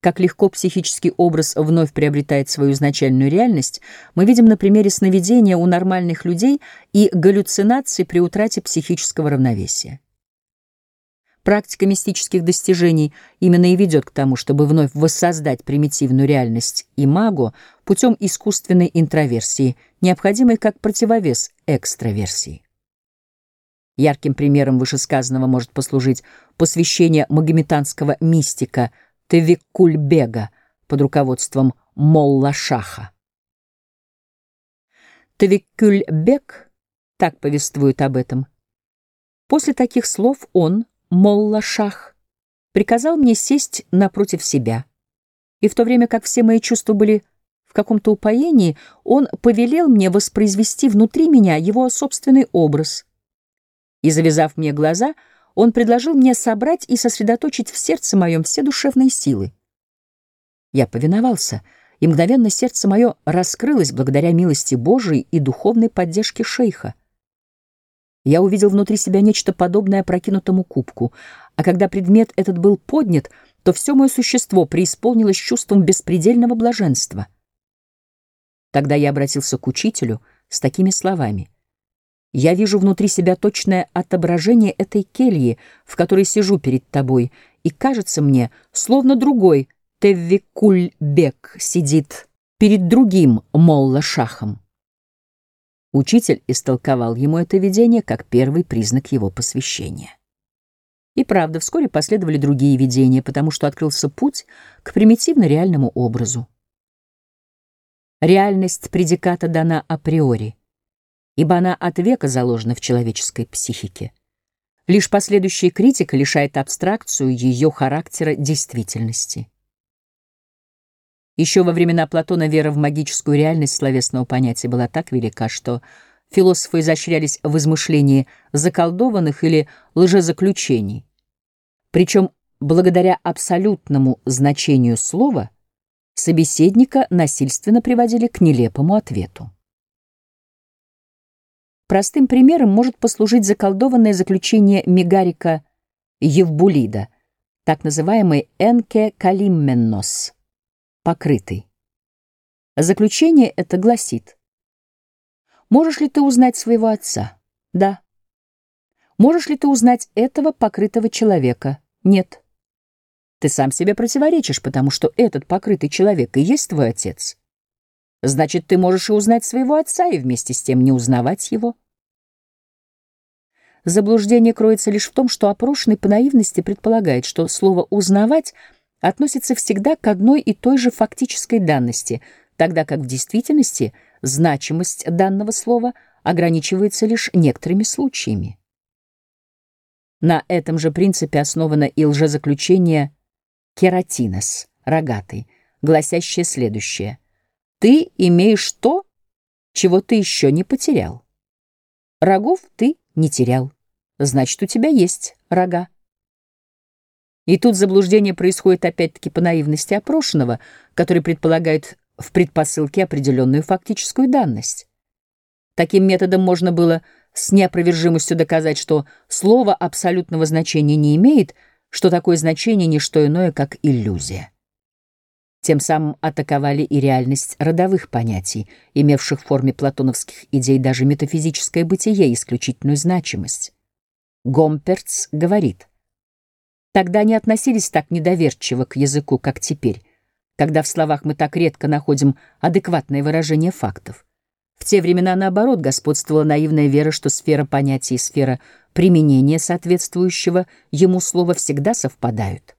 Как легко психический образ вновь приобретает свою изначальную реальность, мы видим на примере сновидения у нормальных людей и галлюцинаций при утрате психического равновесия. Практика мистических достижений именно и ведет к тому, чтобы вновь воссоздать примитивную реальность имаго путем искусственной интроверсии, необходимой как противовес экстраверсии. Ярким примером вышесказанного может послужить посвящение магометанского мистика – Тевиккульбега под руководством Молла Шаха. Тевиккульбег так повествует об этом. После таких слов он, Молла Шах, приказал мне сесть напротив себя. И в то время как все мои чувства были в каком-то упоении, он повелел мне воспроизвести внутри меня его собственный образ. И, завязав мне глаза, он предложил мне собрать и сосредоточить в сердце моем все душевные силы. Я повиновался, и мгновенно сердце мое раскрылось благодаря милости Божией и духовной поддержке шейха. Я увидел внутри себя нечто подобное опрокинутому кубку, а когда предмет этот был поднят, то все мое существо преисполнилось чувством беспредельного блаженства. Тогда я обратился к учителю с такими словами — я вижу внутри себя точное отображение этой кельи, в которой сижу перед тобой, и кажется мне, словно другой Теввикульбек сидит перед другим Молла-Шахом. Учитель истолковал ему это видение как первый признак его посвящения. И правда, вскоре последовали другие видения, потому что открылся путь к примитивно-реальному образу. Реальность предиката дана априори ибо она от века заложена в человеческой психике. Лишь последующая критика лишает абстракцию ее характера действительности. Еще во времена Платона вера в магическую реальность словесного понятия была так велика, что философы изощрялись в измышлении заколдованных или лжезаключений. Причем благодаря абсолютному значению слова собеседника насильственно приводили к нелепому ответу. Простым примером может послужить заколдованное заключение Мегарика Евбулида, так называемый «энке калимменнос» — покрытый. Заключение это гласит «Можешь ли ты узнать своего отца?» «Да». «Можешь ли ты узнать этого покрытого человека?» «Нет». Ты сам себе противоречишь, потому что этот покрытый человек и есть твой отец. Значит, ты можешь и узнать своего отца, и вместе с тем не узнавать его. Заблуждение кроется лишь в том, что опрошенный по наивности предполагает, что слово «узнавать» относится всегда к одной и той же фактической данности, тогда как в действительности значимость данного слова ограничивается лишь некоторыми случаями. На этом же принципе основано и лжезаключение «кератинос» — рогатый, гласящее следующее — ты имеешь то, чего ты еще не потерял. Рогов ты не терял. Значит, у тебя есть рога. И тут заблуждение происходит опять-таки по наивности опрошенного, который предполагает в предпосылке определенную фактическую данность. Таким методом можно было с неопровержимостью доказать, что слово абсолютного значения не имеет, что такое значение — не что иное, как иллюзия. Тем самым атаковали и реальность родовых понятий, имевших в форме платоновских идей даже метафизическое бытие исключительную значимость. Гомперц говорит, «Тогда не относились так недоверчиво к языку, как теперь, когда в словах мы так редко находим адекватное выражение фактов. В те времена, наоборот, господствовала наивная вера, что сфера понятий и сфера применения соответствующего ему слова всегда совпадают.